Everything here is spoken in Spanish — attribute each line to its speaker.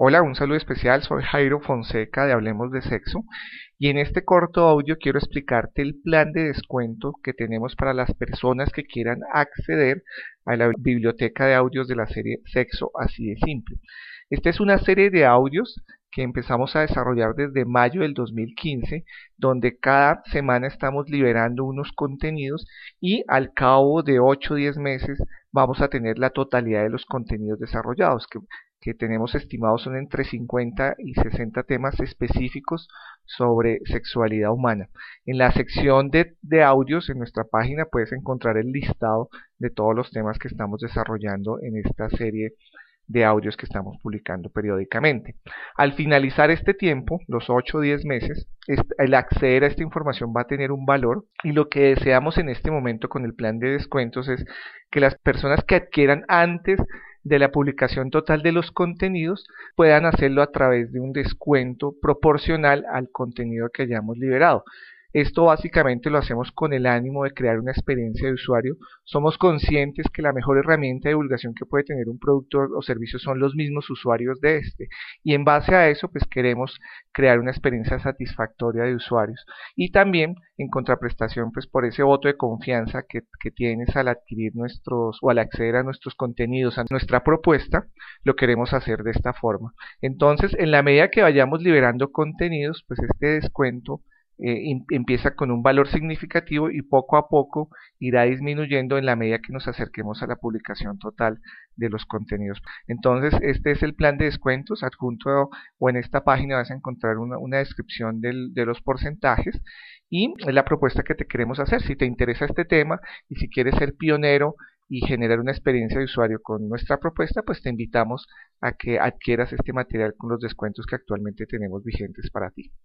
Speaker 1: Hola, un saludo especial, soy Jairo Fonseca de Hablemos de Sexo y en este corto audio quiero explicarte el plan de descuento que tenemos para las personas que quieran acceder a la biblioteca de audios de la serie Sexo Así de Simple. Esta es una serie de audios que empezamos a desarrollar desde mayo del 2015, donde cada semana estamos liberando unos contenidos y al cabo de 8 o 10 meses vamos a tener la totalidad de los contenidos desarrollados, que que tenemos estimados son entre 50 y 60 temas específicos sobre sexualidad humana. En la sección de, de, audios en nuestra página puedes encontrar el listado de todos los temas que estamos desarrollando en esta serie de audios que estamos publicando periódicamente. Al finalizar este tiempo, los 8 o 10 meses, el acceder a esta información va a tener un valor y lo que deseamos en este momento con el plan de descuentos es que las personas que adquieran antes de la publicación total de los contenidos puedan hacerlo a través de un descuento proporcional al contenido que hayamos liberado. Esto básicamente lo hacemos con el ánimo de crear una experiencia de usuario. Somos conscientes que la mejor herramienta de divulgación que puede tener un producto o servicio son los mismos usuarios de este. Y en base a eso, pues queremos crear una experiencia satisfactoria de usuarios. Y también en contraprestación, pues por ese voto de confianza que, que tienes al adquirir nuestros o al acceder a nuestros contenidos, a nuestra propuesta, lo queremos hacer de esta forma. Entonces, en la medida que vayamos liberando contenidos, pues este descuento eh, empieza con un valor significativo y poco a poco irá disminuyendo en la medida que nos acerquemos a la publicación total de los contenidos. Entonces, este es el plan de descuentos. Adjunto o en esta página vas a encontrar una, descripción de los porcentajes y es la propuesta que te queremos hacer. Si te interesa este tema y si quieres ser pionero y generar una experiencia de usuario con nuestra propuesta, pues te invitamos a que adquieras este material con los descuentos que actualmente tenemos vigentes para ti.